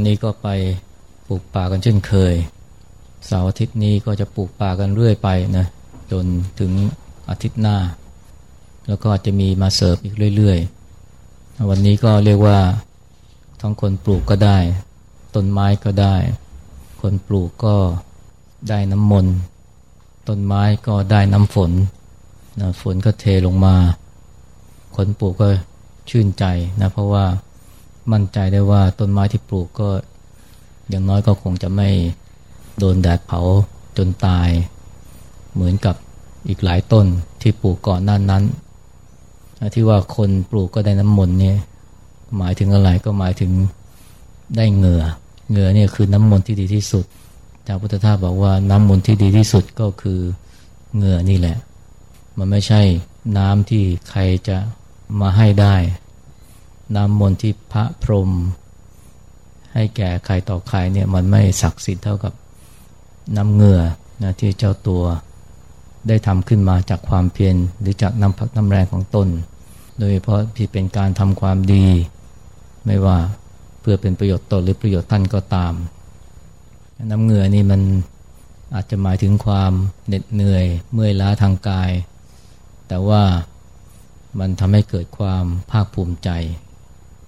วันนี้ก็ไปปลูกป่ากันเช่นเคย เสาร์อาทิตย์นี้ก็จะปลูกป่ากันเรื่อยไปนะจนถึงอาทิตย์หน้า แล้วก็จะมีมาเสิร์ฟอีกเรื่อยๆ วันนี้ก็เรียกว่าทั้งคนปลูกก็ได้ ต้นไม้ก็ได้ คนปลูกก็ได้น้ำมนต์ต้นไม้ก็ได้น้ำฝนนะฝนก็เทลงมา คนปลูกก็ชื่นใจนะเพราะว่า มั่นใจได้ว่าต้นไม้ที่ปลูกก็อย่างน้อยก็คงจะไม่โดนแดดเผาจนตาย เหมือนกับอีกหลายต้นที่ปลูกก่อนนั้นนั้น ที่ว่าคนปลูกก็ได้น้ำมนต์เนี่ยหมายถึงอะไรก็หมายถึงได้เหงื่อเหงื่อเนี่ยคือน้ำมนต์ที่ดีที่สุดพระพุทธทาสบอกว่าน้ำมนต์ที่ดีที่สุดก็คือเหงื่อนี่แหละ มันไม่ใช่น้ำที่ใครจะมาให้ได้ น้ำมนต์ที่พระพรม ให้แก่ใครต่อใครเนี่ยมันไม่ศักดิ์สิทธิ์เท่ากับน้ำเงื่อนะที่เจ้าตัวได้ทำขึ้นมาจากความเพียรหรือจากน้ำพักน้ำแรงของตน โดยเพราะที่เป็นการทำความดี ไม่ว่าเพื่อเป็นประโยชน์ตนหรือประโยชน์ท่านก็ตาม น้ำเงื่อนี่มันอาจจะหมายถึงความเหน็ดเหนื่อย เมื่อยล้าทางกาย แต่ว่ามันทำให้เกิดความภาคภูมิใจ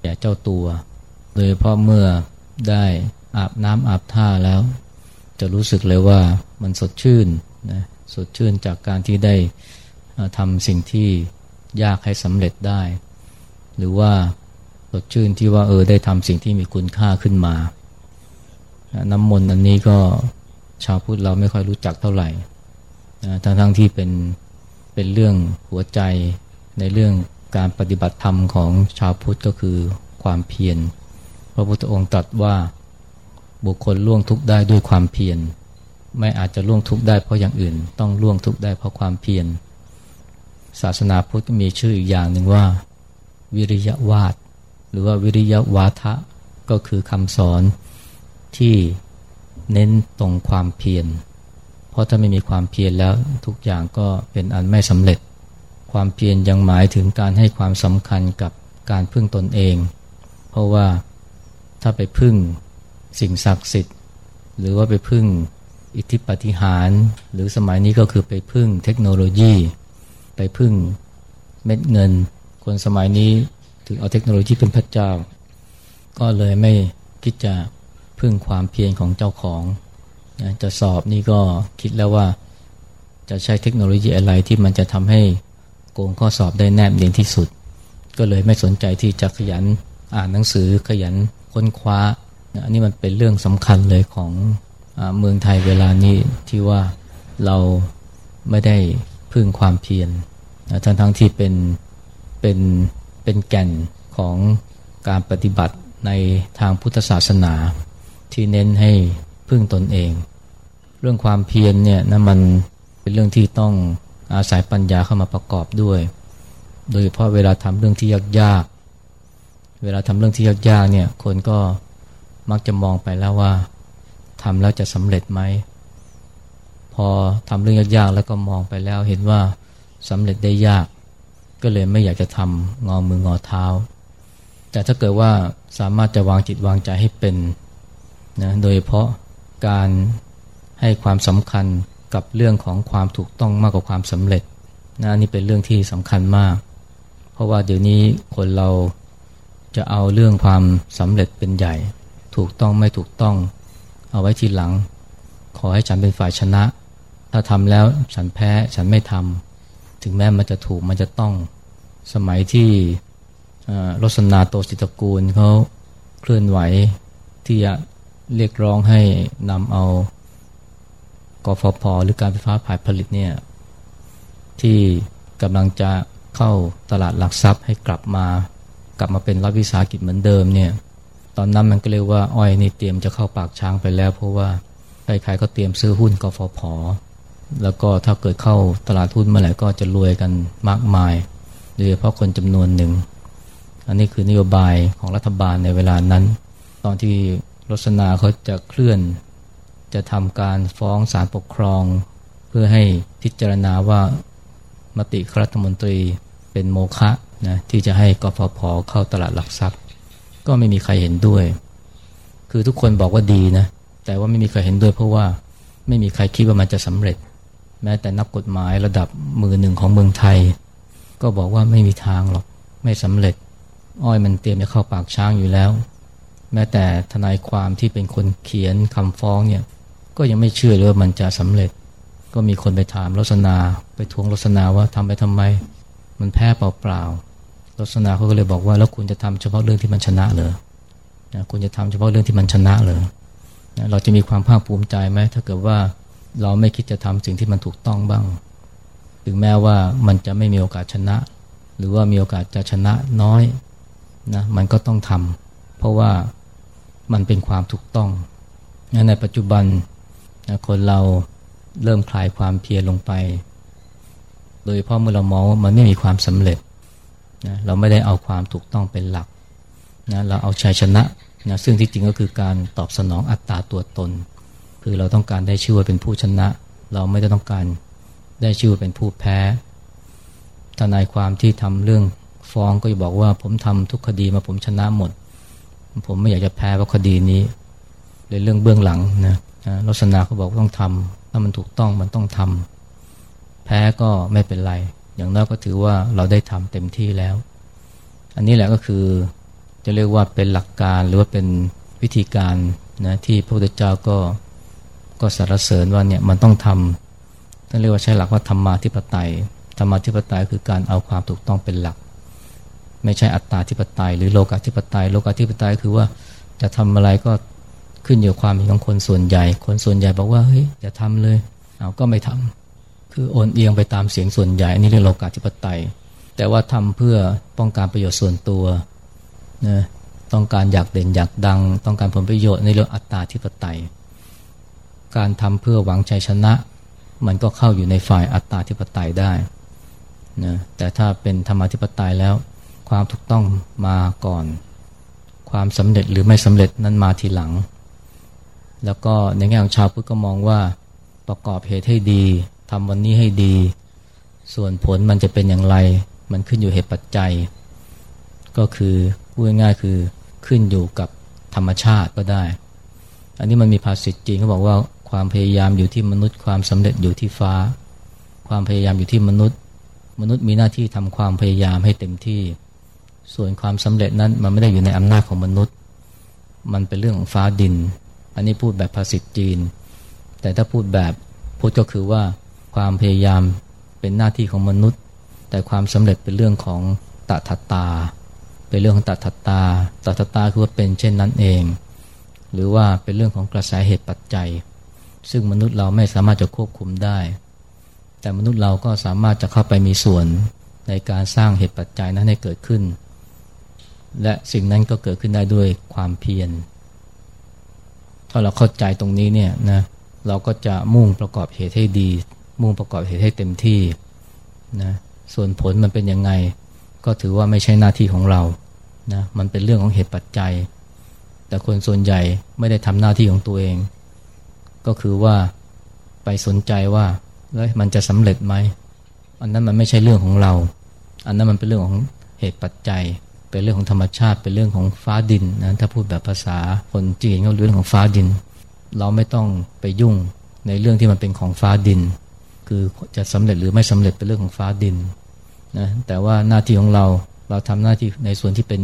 แก่เจ้าตัว โดยเพราะเมื่อได้อาบน้ำอาบท่าแล้ว จะรู้สึกเลยว่ามันสดชื่นนะสดชื่นจากการที่ได้ทำสิ่งที่ยากให้สำเร็จได้ หรือว่าสดชื่นที่ว่าเออได้ทำสิ่งที่มีคุณค่าขึ้นมา น้ำมนต์อันนี้ก็ชาวพุทธเราไม่ค่อยรู้จักเท่าไหร่ทั้งทั้งที่เป็นเป็นเรื่องหัวใจในเรื่อง การปฏิบัติธรรมของชาวพุทธก็คือความเพียร พระพุทธองค์ตรัสว่าบุคคลล่วงทุกข์ได้ด้วยความเพียร ไม่อาจจะล่วงทุกข์ได้เพราะอย่างอื่น ต้องล่วงทุกข์ได้เพราะความเพียร ศาสนาพุทธมีชื่ออีกอย่างหนึ่งว่า วิริยะวาทหรือว่าวิริยะวาทะก็คือคำสอนที่เน้นตรงความเพียร เพราะถ้าไม่มีความเพียรแล้วทุกอย่างก็เป็นอันไม่สำเร็จ ความเพียรยังหมายถึงการให้ความสำคัญกับการพึ่งตนเอง เพราะว่าถ้าไปพึ่งสิ่งศักดิ์สิทธิ์ หรือว่าไปพึ่งอิทธิปฏิหาร หรือสมัยนี้ก็คือไปพึ่งเทคโนโลยี ไปพึ่งเม็ดเงิน คนสมัยนี้ถึงเอาเทคโนโลยีเป็นพระเจ้า ก็เลยไม่คิดจะพึ่งความเพียรของเจ้าของจะสอบนี่ก็คิดแล้วว่าจะใช้เทคโนโลยีอะไรที่มันจะทำให้ โกงข้อสอบได้แนบเนียนที่สุด ก็เลยไม่สนใจที่จะขยันอ่านหนังสือขยันค้นคว้าอันนี้มันเป็นเรื่องสำคัญเลยของเมืองไทยเวลานี้ที่ว่าเราไม่ได้พึ่งความเพียรทั้งทั้งที่เป็นเป็นเป็นแก่นของการปฏิบัติในทางพุทธศาสนา ที่เน้นให้พึ่งตนเอง เรื่องความเพียรเนี่ยนะมันเป็นเรื่องที่ต้อง อาศัยปัญญาเข้ามาประกอบด้วย โดยเฉพาะเวลาทำเรื่องที่ยากๆ เวลาทำเรื่องที่ยากๆเนี่ยคนก็มักจะมองไปแล้วว่าทำแล้วจะสำเร็จไหม พอทำเรื่องยากๆแล้วก็มองไปแล้วเห็นว่าสำเร็จได้ยาก ก็เลยไม่อยากจะทำงอมืองอเท้า แต่ถ้าเกิดว่าสามารถจะวางจิตวางใจให้เป็นนะโดยเพราะการให้ความสำคัญ กับเรื่องของความถูกต้องมากกว่าความสำเร็จนะนี่เป็นเรื่องที่สำคัญมาก เพราะว่าเดี๋ยวนี้คนเราจะเอาเรื่องความสำเร็จเป็นใหญ่ ถูกต้องไม่ถูกต้อง เอาไว้ทีหลัง ขอให้ฉันเป็นฝ่ายชนะ ถ้าทำแล้วฉันแพ้ฉันไม่ทำถึงแม้มันจะถูกมันจะต้องสมัยที่รสนาโตสิตกูลเขาเคลื่อนไหวที่จะเรียกร้องให้นำเอา ฟผหรือการไฟฟ้าผ่ายผลิตเนี่ยที่กำลังจะเข้าตลาดหลักทรัพย์ให้กลับมากลับมาเป็นรัฐวิสาหกิจเหมือนเดิมเนี่ยตอนนั้นมันก็เรียกว่าอ้อยนี่เตรียมจะเข้าปากช้างไปแล้ว เพราะว่าใครๆก็เตรียมซื้อหุ้นกฟผแล้วก็ถ้าเกิดเข้าตลาดหุ้นเมื่อไหร่ก็จะรวยกันมากมายโดยเฉพาะคนจำนวนหนึ่ง อันนี้คือนโยบายของรัฐบาลในเวลานั้น ตอนที่รสนาเขาจะเคลื่อน จะทำการฟ้องศาลปกครอง เพื่อให้พิจารณาว่ามติครัฐมนตรีเป็นโมฆะนะที่จะให้กฟผเข้าตลาดหลักทรัพย์ ก็ไม่มีใครเห็นด้วย คือทุกคนบอกว่าดีนะ แต่ว่าไม่มีใครเห็นด้วยเพราะว่าไม่มีใครคิดว่ามันจะสำเร็จ แม้แต่นักกฎหมายระดับมือหนึ่งของเมืองไทย ก็บอกว่าไม่มีทางหรอกไม่สำเร็จ อ้อยมันเตรียมจะเข้าปากช้างอยู่แล้ว แม้แต่ทนายความที่เป็นคนเขียนคำฟ้องเนี่ย ก็ยังไม่เชื่อเลยว่ามันจะสำเร็จ ก็มีคนไปถามรสนาไปทวงรสนาว่าทำไปทำไม มันแพ้เปล่าๆรสนาเขาก็เลยบอกว่าแล้วคุณจะทำเฉพาะเรื่องที่มันชนะเหรอนะคุณจะทำเฉพาะเรื่องที่มันชนะเหรอนะเราจะมีความภาคภูมิใจไหมถ้าเกิดว่าเราไม่คิดจะทำสิ่งที่มันถูกต้องบ้าง ถึงแม้ว่ามันจะไม่มีโอกาสชนะ หรือว่ามีโอกาสจะชนะน้อยนะมันก็ต้องทำเพราะว่ามันเป็นความถูกต้อง ในปัจจุบัน คนเราเริ่มคลายความเพียรลงไป โดยเพราะเมื่อเรามองว่ามันไม่มีความสำเร็จนะเราไม่ได้เอาความถูกต้องเป็นหลักนะเราเอาชัยชนะนะซึ่งที่จริงก็คือการตอบสนองอัตตาตัวตน คือเราต้องการได้ชื่อว่าเป็นผู้ชนะ เราไม่ได้ต้องการได้ชื่อว่าเป็นผู้แพ้ทนายความที่ทำเรื่องฟ้องก็จะบอกว่าผมทำทุกคดีมาผมชนะหมด ผมไม่อยากจะแพ้เพราะคดีนี้ ในเรื่องเบื้องหลังนะลักษณะเขาบอกต้องทำถ้ามันถูกต้องมันต้องทำแพ้ก็ไม่เป็นไร อย่างน้อยก็ถือว่าเราได้ทำเต็มที่แล้ว อันนี้แหละก็คือจะเรียกว่าเป็นหลักการหรือว่าเป็นวิธีการนะที่พระพุทธเจ้าก็ก็สรรเสริญว่าเนี่ยมันต้องทำต้องเรียกว่าใช้หลักว่าธรรมาธิปไตยธรรมาธิปไตยคือการเอาความถูกต้องเป็นหลัก ไม่ใช่อัตตาธิปไตย หรือโลกาธิปไตย โลกาธิปไตยคือว่าจะทำอะไรก็ ขึ้นอยู่ความเห็นของคนส่วนใหญ่ คนส่วนใหญ่บอกว่าเฮ้ยอย่าทำเลย เอาก็ไม่ทำคือโอนเอียงไปตามเสียงส่วนใหญ่อันนี้เรียกโลกาธิปไตย แต่ว่าทำเพื่อป้องการประโยชน์ส่วนตัวนะต้องการอยากเด่นอยากดัง ต้องการผลประโยชน์ในเรื่องอัตตาธิปไตย การทำเพื่อหวังชัยชนะ มันก็เข้าอยู่ในฝ่ายอัตตาธิปไตยได้นะแต่ถ้าเป็นธรรมธิปไตยแล้ว ความถูกต้องมาก่อน ความสำเร็จหรือไม่สำเร็จนั้นมาทีหลัง แล้วก็ในแง่ของชาวพุทธก็มองว่าประกอบเหตุให้ดีทำวันนี้ให้ดี ส่วนผลมันจะเป็นอย่างไร มันขึ้นอยู่เหตุปัจจัย ก็คือพูดง่ายๆคือขึ้นอยู่กับธรรมชาติก็ได้ อันนี้มันมีภาษิตจีนเขาบอกว่าความพยายามอยู่ที่มนุษย์ ความสำเร็จอยู่ที่ฟ้า ความพยายามอยู่ที่มนุษย์ มนุษย์มีหน้าที่ทำความพยายามให้เต็มที่ ส่วนความสำเร็จนั้นมันไม่ได้อยู่ในอำนาจของมนุษย์ มันเป็นเรื่องของฟ้าดิน อันนี้พูดแบบภาษิตจีน แต่ถ้าพูดแบบพุทธก็คือว่าความพยายามเป็นหน้าที่ของมนุษย์ แต่ความสำเร็จเป็นเรื่องของตถาตา เป็นเรื่องของตัทตาตัทตาคือว่าเป็นเช่นนั้นเอง หรือว่าเป็นเรื่องของกระแสเหตุปัจจัย ซึ่งมนุษย์เราไม่สามารถจะควบคุมได้ แต่มนุษย์เราก็สามารถจะเข้าไปมีส่วนในการสร้างเหตุปัจจัยนั้นให้เกิดขึ้น และสิ่งนั้นก็เกิดขึ้นได้ด้วยความเพียร ถ้าเราเข้าใจตรงนี้เนี่ยนะเราก็จะมุ่งประกอบเหตุให้ดี มุ่งประกอบเหตุให้เต็มที่นะส่วนผลมันเป็นยังไง ก็ถือว่าไม่ใช่หน้าที่ของเรานะมันเป็นเรื่องของเหตุปัจจัย แต่คนส่วนใหญ่ไม่ได้ทำหน้าที่ของตัวเอง ก็คือว่าไปสนใจว่าแล้วมันจะสำเร็จไหมอันนั้นมันไม่ใช่เรื่องของเรา อันนั้นมันเป็นเรื่องของเหตุปัจจัย เป็นเรื่องของธรรมชาติ เป็นเรื่องของฟ้าดินนะถ้าพูดแบบภาษาคนจีนก็เรื่องของฟ้าดิน เราไม่ต้องไปยุ่งในเรื่องที่มันเป็นของฟ้าดิน คือจะสำเร็จหรือไม่สำเร็จเป็นเรื่องของฟ้าดินนะแต่ว่าหน้าที่ของเราเราทำหน้าที่ในส่วนที่เป็น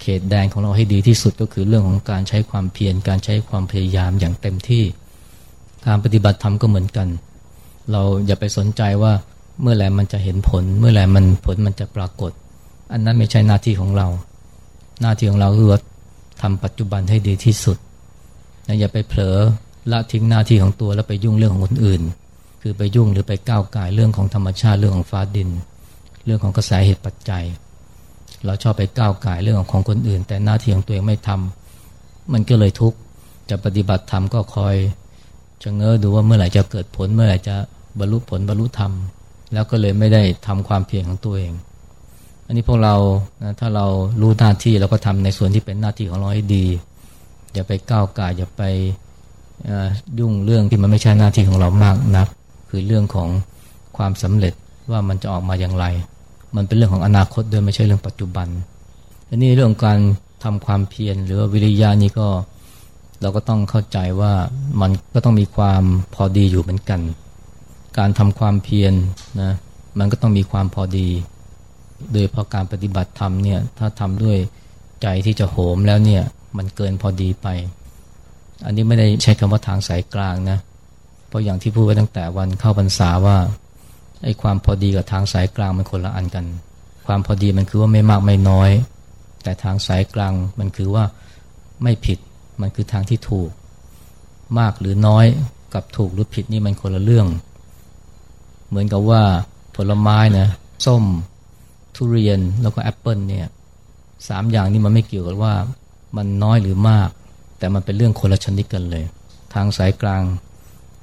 เขตแดนของเราให้ดีที่สุดก็คือเรื่องของการใช้ความเพียรการใช้ความพยายามอย่างเต็มที่ การปฏิบัติธรรมก็เหมือนกัน เราอย่าไปสนใจว่าเมื่อไหร่มันจะเห็นผล เมื่อไหร่มันผลมันจะปรากฏ อันนั้นไม่ใช่หน้าที่ของเรา หน้าที่ของเราคือทำปัจจุบันให้ดีที่สุดอย่าไปเผลอละทิ้งหน้าที่ของตัวแล้วไปยุ่งเรื่องของคนอื่น คือไปยุ่งหรือไปก้าวไก่เรื่องของธรรมชาติเรื่องของฟ้าดิน เรื่องของกระแสเหตุปัจจัย เราชอบไปก้าวไก่เรื่องของของคนอื่น แต่หน้าที่ของตัวเองไม่ทำมันก็เลยทุกข์จะปฏิบัติธรรมก็คอยจะเง้อดูว่าเมื่อไหร่จะเกิดผลเมื่อไหร่จะบรรลุผลบรรลุธรรม แล้วก็เลยไม่ได้ทำความเพียรของตัวเอง อันนี้พวกเรานะถ้าเรารู้หน้าที่เราก็ทำในส่วนที่เป็นหน้าที่ของเราให้ดี อย่าไปก้าวไก่อย่าไปยุ่งเรื่องที่มันไม่ใช่หน้าที่ของเรามากนัก คือเรื่องของความสำเร็จว่ามันจะออกมาอย่างไร มันเป็นเรื่องของอนาคตด้วยไม่ใช่เรื่องปัจจุบันอันนี้เรื่องการทำความเพียรหรือว่าวิริยะนี่ก็เราก็ต้องเข้าใจว่ามันก็ต้องมีความพอดีอยู่เหมือนกัน การทำความเพียรนนะมันก็ต้องมีความพอดี โดยเพราะการปฏิบัติธรรมเนี่ยถ้าทำด้วยใจที่จะโหมแล้วเนี่ยมันเกินพอดีไป อันนี้ไม่ได้ใช้คำว่าทางสายกลางนะ เพราะอย่างที่พูดไว้ตั้งแต่วันเข้าพรรษาว่าไอ้ความพอดีกับทางสายกลางมันคนละอันกัน ความพอดีมันคือว่าไม่มากไม่น้อย แต่ทางสายกลางมันคือว่าไม่ผิดมันคือทางที่ถูก มากหรือน้อยกับถูกหรือผิดนี่มันคนละเรื่อง เหมือนกับว่าผลไม้นะส้ม ทุเรียนแล้วก็แอปเปิลเนี่ยสามอย่างนี้มันไม่เกี่ยวกับว่ามันน้อยหรือมาก แต่มันเป็นเรื่องคนละชนิดกันเลย ทางสายกลาง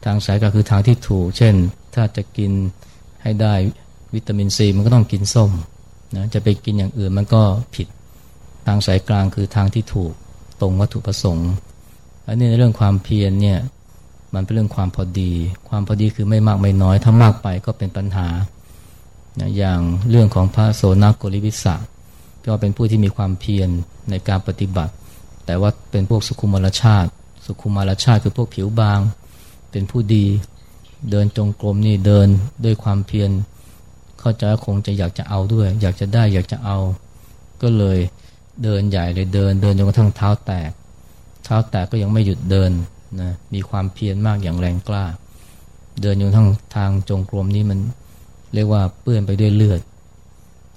ทางสายกลางคือทางที่ถูก เช่น ถ้าจะกินให้ได้วิตามินซีมันก็ต้องกินส้มนะจะไปกินอย่างอื่นมันก็ผิด ทางสายกลางคือทางที่ถูกตรงวัตถุประสงค์อันนี้ในเรื่องความเพียรเนี่ยมันเป็นเรื่องความพอดี ความพอดีคือไม่มากไม่น้อย ถ้ามากไปก็เป็นปัญหา นะอย่างเรื่องของพระโสนโกริวิสะก็เป็นผู้ที่มีความเพียรในการปฏิบัติ แต่ว่าเป็นพวกสุขุมรชาติ สุขุมรชาติคือพวกผิวบาง เป็นผู้ดีเดินจงกรมนี่เดินด้วยความเพียรเข้าใจคงจะอยากจะเอาด้วย อยากจะได้อยากจะเอา ก็เลยเดินใหญ่เลยเดิน เดินจนกระทั่งเท้าแตก เท้าแตกก็ยังไม่หยุดเดินนะมีความเพียรมากอย่างแรงกล้า เดินจนกระทั้งทางจงกรมนี้มัน เรียกว่าเปื้อนไปด้วยเลือด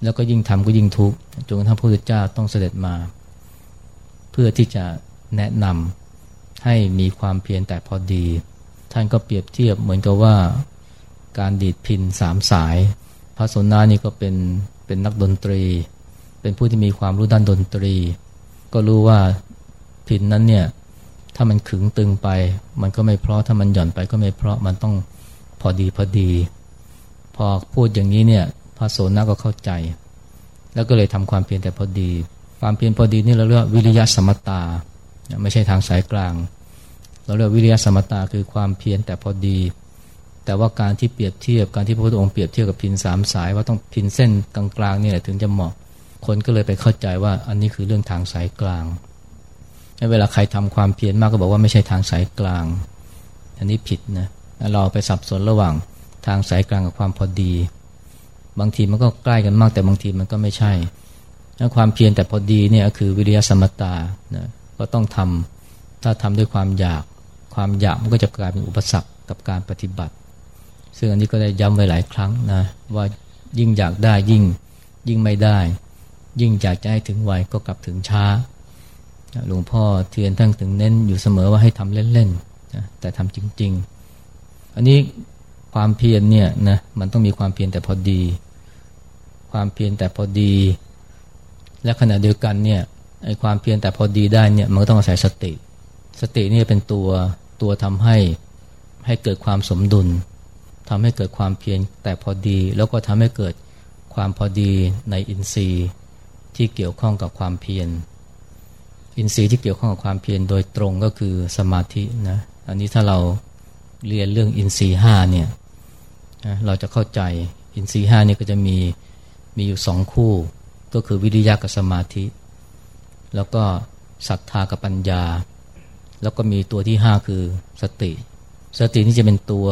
แล้วก็ยิ่งทำก็ยิ่งทุกข์จนกระทั่งพระพุทธเจ้าต้องเสด็จมา เพื่อที่จะแนะนำให้มีความเพียรแต่พอดี ท่านก็เปรียบเทียบเหมือนกับว่าการดีดพินสามสาย พระสนนานี่ก็เป็นเป็นนักดนตรี เป็นผู้ที่มีความรู้ด้านดนตรี ก็รู้ว่าพินนั้นเนี่ยถ้ามันขึงตึงไป มันก็ไม่เพราะถ้ามันหย่อนไปก็ไม่เพราะมันต้องพอดีพอดี พอพูดอย่างนี้เนี่ยพระโสนาก็เข้าใจ แล้วก็เลยทำความเพียรแต่พอดี ความเพียรพอดีนี่เราเรียกวิริยะสมตา ไม่ใช่ทางสายกลาง เราเรียกวิริยะสมตาคือความเพียรแต่พอดี แต่ว่าการที่เปรียบเทียบการที่พระพุทธองค์เปรียบเทียบกับพินสามสาย ว่าต้องพินเส้นกลางๆนี่แหละถึงจะเหมาะคนก็เลยไปเข้าใจว่าอันนี้คือเรื่องทางสายกลางเวลาใครทำความเพียรมากก็บอกว่าไม่ใช่ทางสายกลาง อันนี้ผิดนะเราไปสับสนระหว่าง ทางสายกลางกับความพอดี บางทีมันก็ใกล้กันมาก แต่บางทีมันก็ไม่ใช่ความเพียรแต่พอดีเนี่ยคือวิริยะสมตานะก็ต้องทำถ้าทำด้วยความอยาก ความอยากมันก็จะกลายเป็นอุปสรรคกับการปฏิบัติ ซึ่งอันนี้ก็ได้ย้ำไว้หลายครั้งนะว่ายิ่งอยากได้ยิ่งยิ่งไม่ได้ ยิ่งอยากจะให้ถึงไวก็กลับถึงช้าหลวงพ่อเทียนทั้งถึงเน้นอยู่เสมอว่าให้ทำเล่นๆแต่ทำจริง ๆ อันนี้ ความเพียรเนี่ยนะมันต้องมีความเพียรแต่พอดี ความเพียรแต่พอดี และขณะเดียวกันเนี่ยไอ้ความเพียรแต่พอดีได้เนี่ยมันก็ต้องอาศัยสติ สตินี่เป็นตัวตัวทำให้ให้เกิดความสมดุลทำให้เกิดความเพียรแต่พอดี แล้วก็ทำให้เกิดความพอดีในอินทรีย์ที่เกี่ยวข้องกับความเพียรอินทรีย์ที่เกี่ยวข้องกับความเพียรโดยตรงก็คือสมาธินะอันนี้ถ้าเราเรียนเรื่องอินทรีย์ห้าเนี่ย เราจะเข้าใจอินทรีย์ห้านี่ก็จะมีมีอยู่สองคู่ ก็คือวิริยะกับสมาธิ แล้วก็ศรัทธากับปัญญา แล้วก็มีตัวที่ห้าคือสติ สตินี่จะเป็นตัว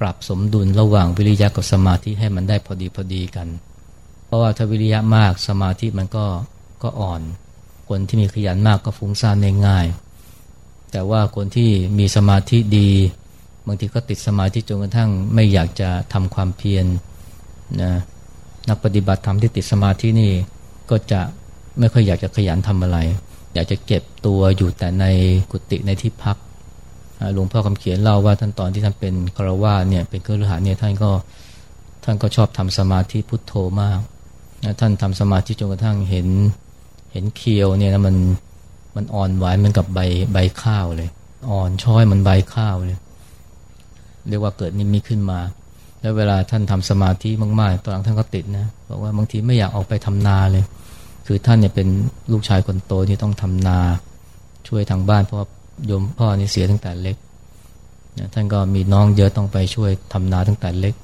ปรับสมดุลระหว่างวิริยะกับสมาธิให้มันได้พอดีพอดีกัน เพราะว่าถ้าวิริยะมากสมาธิมันก็ก็อ่อน คนที่มีขยันมากก็ฟุ้งซ่านง่าย แต่ว่าคนที่มีสมาธิดี บางทีก็ติดสมาธิจนกระทั่งไม่อยากจะทำความเพียรนะนักปฏิบัติธรรมที่ติดสมาธินี่ก็จะไม่ค่อยอยากจะขยันทำอะไร อยากจะเก็บตัวอยู่แต่ในกุฏิในที่พักหลวงพ่อคำเขียนเล่าว่าท่านตอนที่ท่านเป็นคารวาเนี่ยเป็นเครือข่ายเนี่ยท่านก็ท่านก็ชอบทำสมาธิพุทโธมากท่านทำสมาธิจนกระทั่งเห็นเห็นเคียวเนี่ยนะมันมันอ่อนไหวเหมือนกับใบใบข้าวเลย อ่อนช้อยมันใบข้าวเลย เรียกว่าเกิดนิมิตขึ้นมา แล้วเวลาท่านทำสมาธิมากๆตอนหลังท่านก็ติดนะบอกว่าบางทีไม่อยากออกไปทำนาเลย คือท่านเนี่ยเป็นลูกชายคนโตที่ต้องทำนา ช่วยทางบ้านเพราะโยมพ่อนี่เสียตั้งแต่เล็กท่านก็มีน้องเยอะต้องไปช่วยทำนาตั้งแต่เล็ก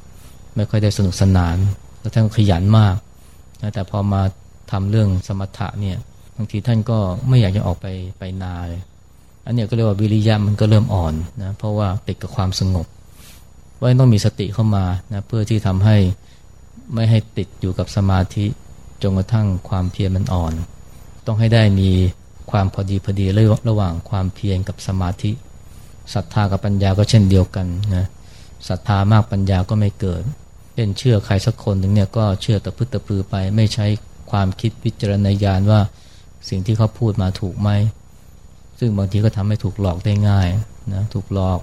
ไม่ค่อยได้สนุกสนาน แล้วท่านขยันมากแต่พอมาทำเรื่องสมถะเนี่ยบางทีท่านก็ไม่อยากจะออกไปไปนาเลยอันนี้ก็เรียกว่าวิริยะมันก็เริ่มอ่อนนะเพราะว่าติดกับความสงบ ว่าต้องมีสติเข้ามานะเพื่อที่ทำให้ไม่ให้ติดอยู่กับสมาธิจนกระทั่งความเพียรมันอ่อน ต้องให้ได้มีความพอดีพอดีระหว่างความเพียรกับสมาธิศรัทธากับปัญญาก็เช่นเดียวกันนะศรัทธามากปัญญาก็ไม่เกิดเช่นเชื่อใครสักคนหนึ่งเนี่ยก็เชื่อตะพึตะพือไป ไม่ใช้ความคิดวิจารณญาณว่าสิ่งที่เขาพูดมาถูกไหมซึ่งบางทีก็ทำให้ถูกหลอกได้ง่ายนะถูกหลอก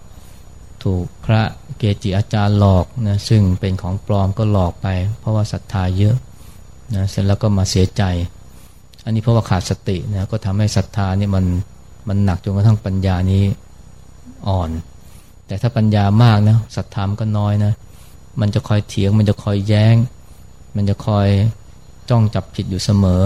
ถูกพระเกจิอาจารย์หลอกนะซึ่งเป็นของปลอมก็หลอกไป เพราะว่าศรัทธาเยอะนะเสร็จแล้วก็มาเสียใจ อันนี้เพราะว่าขาดสตินะก็ทำให้ศรัทธานี่มันมันหนักจนกระทั่งปัญญานี้อ่อน แต่ถ้าปัญญามากนะศรัทธามก็น้อยนะมันจะคอยเถียง มันจะคอยแย้ง มันจะคอยจ้องจับผิดอยู่เสมอ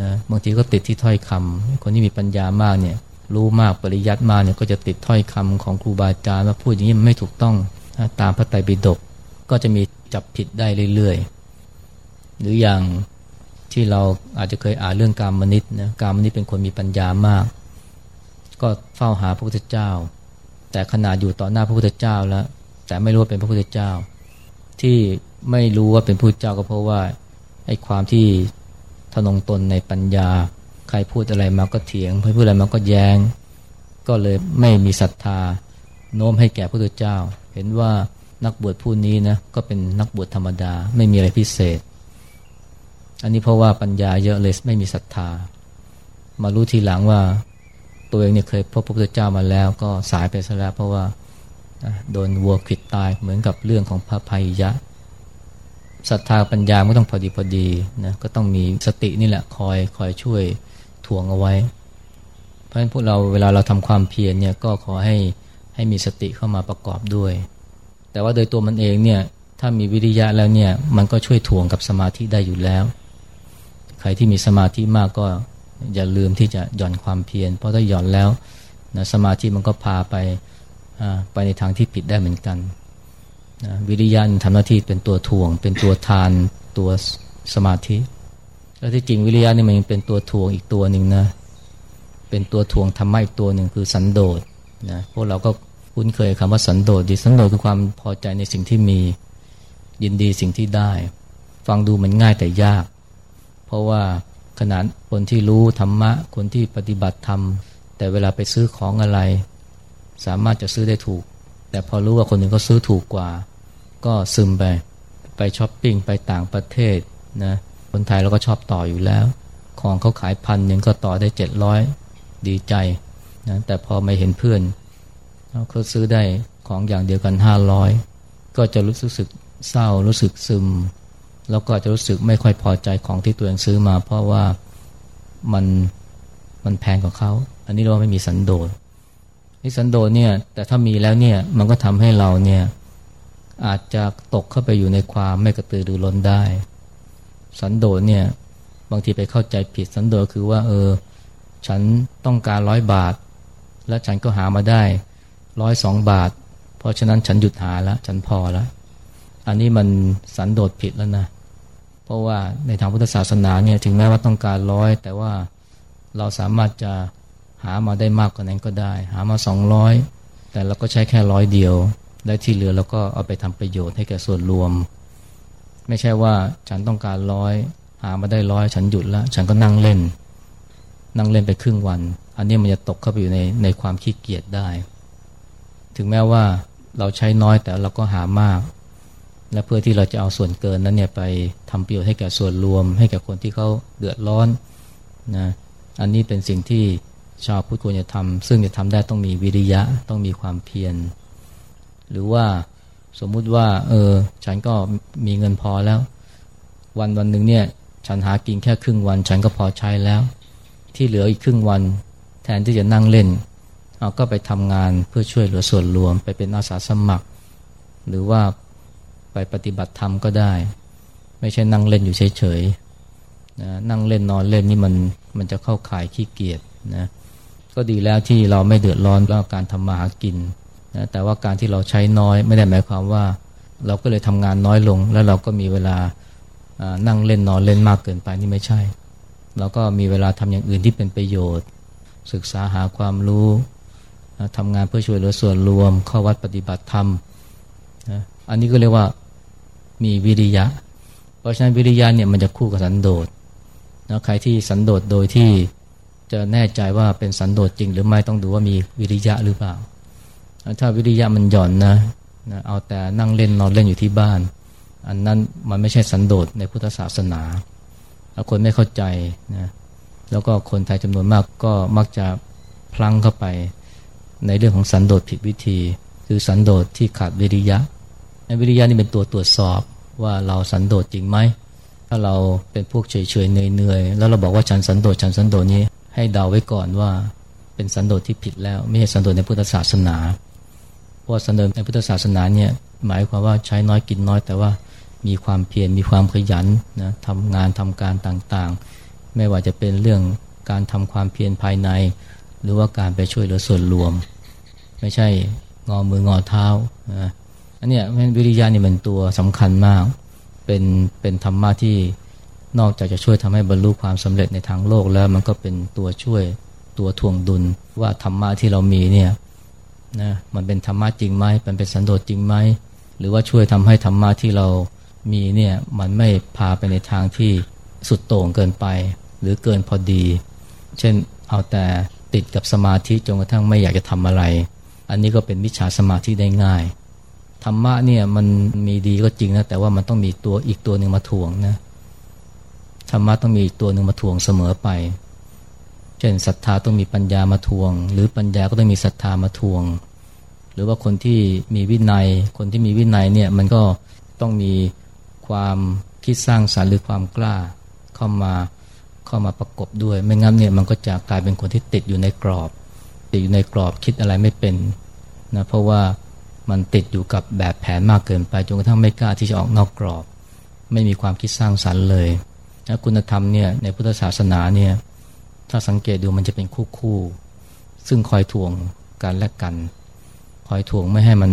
นะบางทีก็ติดที่ถ้อยคำคนที่มีปัญญามากเนี่ย รู้มากปริยัติมาเนี่ยก็จะติดถ้อยคำของครูบาอาจารย์ว่าพูดอย่างนี้มันไม่ถูกต้องตามพระไตรปิฎกก็จะมีจับผิดได้เรื่อยๆ หรืออย่างที่เราอาจจะเคยอ่านเรื่องการมนิตนะการมนิตเป็นคนมีปัญญามาก ก็เฝ้าหาพระพุทธเจ้า แต่ขนาดอยู่ต่อหน้าพระพุทธเจ้าแล้ว แต่ไม่รู้ว่าเป็นพระพุทธเจ้า ที่ไม่รู้ว่าเป็นพระเจ้าก็เพราะว่าไอ้ความที่ทนงตนในปัญญา ใครพูดอะไรมาก็เถียงใครพูดอะไรมาก็แยง้ง ก็เลยไม่มีศรัทธา โน้มให้แก่พระพุทธเจ้า เห็นว่านักบวชผู้นี้นะก็เป็นนักบวชธรรมดาไม่มีอะไรพิเศษ อันนี้เพราะว่าปัญญาเยอะเลยไม่มีศรัทธา มารู้ทีหลังว่าตัวเองเนี่ยเคยพบพระพุทธเจ้ามาแล้ว ก็สายไปซะแล้วเพราะว่าโดนวัวขิดตายเหมือนกับเรื่องของพระภัยยะศรัทธาปัญญาไม่ต้องพอดีพอดีนะก็ต้องมีสตินี่แหละคอยคอยช่วย ถ่วงเอาไว้ เพราะฉะนั้นพวกเราเวลาเราทำความเพียรเนี่ยก็ขอให้ให้มีสติเข้ามาประกอบด้วย แต่ว่าโดยตัวมันเองเนี่ยถ้ามีวิริยะแล้วเนี่ยมันก็ช่วยถ่วงกับสมาธิได้อยู่แล้ว ใครที่มีสมาธิมากก็อย่าลืมที่จะหย่อนความเพียรเพราะถ้าหย่อนแล้วนะสมาธิมันก็พาไปไปในทางที่ผิดได้เหมือนกันนะวิริยะทำหน้าที่เป็นตัวถ่วง เป็นตัวทานตัวสมาธิ แล้วที่จริงวิริยะนี่มันเป็นตัวถ่วงอีกตัวหนึ่งนะ เป็นตัวถ่วงธรรมะอีกตัวหนึ่งคือสันโดษนะพวกเราก็คุ้นเคยคำว่าสันโดษดีสันโดษคือความพอใจในสิ่งที่มียินดีสิ่งที่ได้ ฟังดูมันง่ายแต่ยาก เพราะว่าขนาดคนที่รู้ธรรมะ คนที่ปฏิบัติธรรม แต่เวลาไปซื้อของอะไร สามารถจะซื้อได้ถูก แต่พอรู้ว่าคนหนึ่งก็ซื้อถูกกว่า ก็ซึมไป ไปช้อปปิ้งไปต่างประเทศนะ คนไทยเราก็ชอบต่ออยู่แล้ว ของเขาขายพันหนึ่งก็ต่อได้เจ็ดร้อยดีใจนะแต่พอไม่เห็นเพื่อนเขาซื้อได้ของอย่างเดียวกันห้าร้อยก็จะรู้สึกเศร้ารู้สึกซึม แล้วก็จะรู้สึกไม่ค่อยพอใจของที่ตัวเองซื้อมา เพราะว่ามันมันแพงกว่าเขา อันนี้เราไม่มีสันโดษนี่สันโดษเนี่ยแต่ถ้ามีแล้วเนี่ยมันก็ทำให้เราเนี่ยอาจจะตกเข้าไปอยู่ในความไม่กระตือรือร้นได้ สันโดษเนี่ยบางทีไปเข้าใจผิดสันโดษคือว่า เออ ฉันต้องการร้อยบาท แล้วฉันก็หามาได้ร้อยสองบาท เพราะฉะนั้นฉันหยุดหาแล้วฉันพอแล้ว อันนี้มันสันโดษผิดแล้วนะ เพราะว่าในทางพุทธศาสนาเนี่ยถึงแม้ว่าต้องการร้อยแต่ว่าเราสามารถจะหามาได้มากกว่านั้นก็ได้ หามาสองร้อยแต่เราก็ใช้แค่ร้อยเดียว และที่เหลือเราก็เอาไปทำประโยชน์ให้แก่ส่วนรวม ไม่ใช่ว่าฉันต้องการร้อยหามาได้ร้อยฉันหยุดแล้ว ฉันก็นั่งเล่น นั่งเล่นไปครึ่งวัน อันนี้มันจะตกเข้าไปอยู่ในในความขี้เกียจได้ ถึงแม้ว่าเราใช้น้อยแต่เราก็หามาก และเพื่อที่เราจะเอาส่วนเกินนั้นเนี่ยไปทำประโยชน์ให้แก่ส่วนรวม ให้แก่คนที่เขาเดือดร้อนนะอันนี้เป็นสิ่งที่ชาวพุทธควรจะทำซึ่งจะทำได้ต้องมีวิริยะต้องมีความเพียรหรือว่า สมมุติว่า เออ ฉันก็มีเงินพอแล้ว วันวันหนึ่งเนี่ย ฉันหากินแค่ครึ่งวัน ฉันก็พอใช้แล้ว ที่เหลืออีกครึ่งวัน แทนที่จะนั่งเล่นเอาก็ไปทำงานเพื่อช่วยเหลือส่วนรวม ไปเป็นอาสาสมัคร หรือว่าไปปฏิบัติธรรมก็ได้ ไม่ใช่นั่งเล่นอยู่เฉยๆนะนั่งเล่นนอนเล่นนี่มันมันจะเข้าข่ายขี้เกียจนะก็ดีแล้วที่เราไม่เดือดร้อนเรื่องการทำมาหากิน นะแต่ว่าการที่เราใช้น้อยไม่ได้หมายความว่า เราก็เลยทำงานน้อยลง แล้วเราก็มีเวลานั่งเล่นนอนเล่นมากเกินไปนี่ไม่ใช่ เราก็มีเวลาทำอย่างอื่นที่เป็นประโยชน์ ศึกษาหาความรู้ทำงานเพื่อช่วยเหลือส่วนรวม เข้าวัดปฏิบัติธรรมนะอันนี้ก็เรียกว่ามีวิริยะ เพราะฉะนั้นวิริยะเนี่ยมันจะคู่กับสันโดษนะใครที่สันโดษโดยที่จะแน่ใจว่าเป็นสันโดษจริง หรือไม่ต้องดูว่ามีวิริยะหรือเปล่า ถ้าวิริยะมันหย่อนนะนะเอาแต่นั่งเล่นนอนเล่นอยู่ที่บ้าน อันนั้นมันไม่ใช่สันโดษในพุทธศาสนาคนไม่เข้าใจนะแล้วก็คนไทยจำนวนมากก็มักจะพลั้งเข้าไป ในเรื่องของสันโดษผิดวิธี คือสันโดษที่ขาดวิริยะวิริยะนี่เป็นตัวตรวจสอบว่าเราสันโดษจริงไหมถ้าเราเป็นพวกเฉยๆเหนื่อยๆแล้วเราบอกว่าฉันสันโดษฉันสันโดษนี้ให้เดาไว้ก่อนว่าเป็นสันโดษที่ผิดแล้ว ไม่ใช่สันโดษในพุทธศาสนา ราะสันโดษในพุทธศาสนาเนี่ยหมายความว่าใช้น้อยกินน้อย แต่ว่ามีความเพียรมีความขยันนะทำงานทำการต่างๆ ไม่ว่าจะเป็นเรื่องการทำความเพียรภายใน หรือว่าการไปช่วยเหลือส่วนรวม ไม่ใช่งอมืองอเท้านะอันนี้วิริยะนี่เป็นตัวสำคัญมาก เป็นเป็นธรรมะที่นอกจากจะช่วยทำให้บรรลุความสำเร็จในทางโลกแล้วมันก็เป็นตัวช่วยตัวทวงดุลว่าธรรมะที่เรามีเนี่ย นะมันเป็นธรรมะจริงไหมมันเป็นสันโดษจริงไหมหรือว่าช่วยทำให้ธรรมะที่เรามีเนี่ยมันไม่พาไปในทางที่สุดโต่งเกินไป หรือเกินพอดี เช่นเอาแต่ติดกับสมาธิจนกระทั่งไม่อยากจะทำอะไร อันนี้ก็เป็นมิจฉาสมาธิได้ง่ายธรรมะเนี่ยมันมีดีก็จริงนะแต่ว่ามันต้องมีตัวอีกตัวหนึ่งมาทวงนะธรรมะต้องมีตัวหนึ่งมาทวงเสมอไป เช่นศรัทธาต้องมีปัญญามาทวง หรือปัญญาก็ต้องมีศรัทธามาทวง หรือว่าคนที่มีวินัย คนที่มีวินัยเนี่ยมันก็ต้องมีความคิดสร้างสารรค์หรือความกล้าเข้ามาเข้ามาประกบด้วย ไม่งั้นเนี่ยมันก็จะกลายเป็นคนที่ติดอยู่ในกรอบ ติดอยู่ในกรอบคิดอะไรไม่เป็นนะเพราะว่ามันติดอยู่กับแบบแผนมากเกินไปจนกระทั่งไม่กล้าที่จะออกนอกกรอบ ไม่มีความคิดสร้างสรรค์เลยนะคุณธรรมเนี่ยในพุทธศาสนาเนี่ย ถ้าสังเกตดูมันจะเป็นคู่คู่ ซึ่งคอยทวงกันและกัน คอยทวงไม่ให้มัน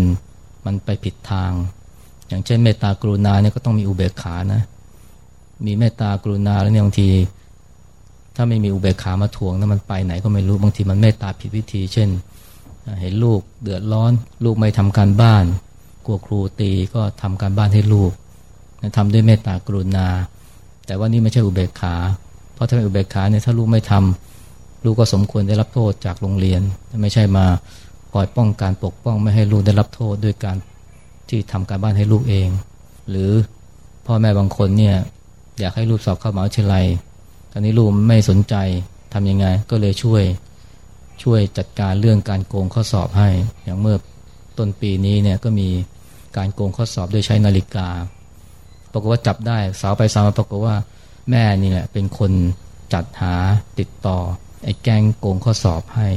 มันไปผิดทาง อย่างเช่นเมตตากรุณาเนี่ยก็ต้องมีอุเบกขานะ มีเมตตากรุณาแล้วเนี่ยบางที ถ้าไม่มีอุเบกขามาทวงนะมันไปไหนก็ไม่รู้บางทีมันเมตตาผิดวิธี เช่น เห็นลูกเดือดร้อน ลูกไม่ทำการบ้าน กลัวครูตีก็ทำการบ้านให้ลูกทำด้วยเมตตากรุณา แต่ว่านี่ไม่ใช่อุเบกขา เพราะถ้าเป็นอุเบกขาเนี่ยถ้าลูกไม่ทำลูกก็สมควรได้รับโทษจากโรงเรียน ไม่ใช่มาคอยป้องการปกป้องไม่ให้ลูกได้รับโทษด้วยการที่ทำการบ้านให้ลูกเอง หรือพ่อแม่บางคนเนี่ยอยากให้ลูกสอบเข้ามหาวิทยาลัยตอนนี้ลูกไม่สนใจทำยังไง ก็เลยช่วยช่วยจัดการเรื่องการโกงข้อสอบให้ อย่างเมื่อต้นปีนี้เนี่ยก็มีการโกงข้อสอบโดยใช้นาฬิกา ปรากฏว่าจับได้สาวไปสาวมาปรากฏว่า แม่นี่แหละเป็นคนจัดหาติดต่อ ไอ้แกงโกงข้อสอบให้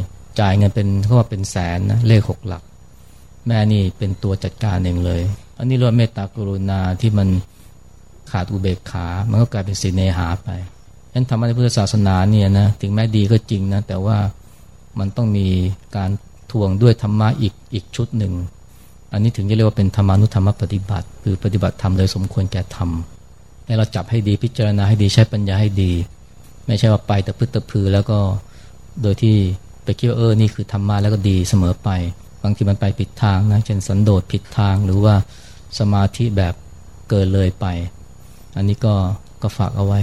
จ่ายเงินเป็นเขาว่าเป็นแสนนะเลขหกหลัก แม่นี่เป็นตัวจัดการเองเลย อันนี้เรียกว่าเมตตากรุณาที่มันขาดอุเบกขา มันก็กลายเป็นสิเนหาไปฉะนั้นธรรมะในพุทธศาสนาเนี่ยนะถึงแม้ดีก็จริงนะแต่ว่ามันต้องมีการทวงด้วยธรรมะอีกอีกชุดหนึ่ง อันนี้ถึงจะเรียกว่าเป็นธรรมานุธรรมปฏิบัติ คือปฏิบัติธรรมโดยสมควรแก่ธรรม ให้เราจับให้ดีพิจารณาให้ดีใช้ปัญญาให้ดี ไม่ใช่ว่าไปแต่พึ่ตะพือแล้วก็โดยที่ไปคิดว่าเออนี่คือธรรมะแล้วก็ดีเสมอไปบางทีมันไปผิดทางนะเช่นสันโดษผิดทางหรือว่าสมาธิแบบเกินเลยไป อันนี้ก็ก็ฝากเอาไว้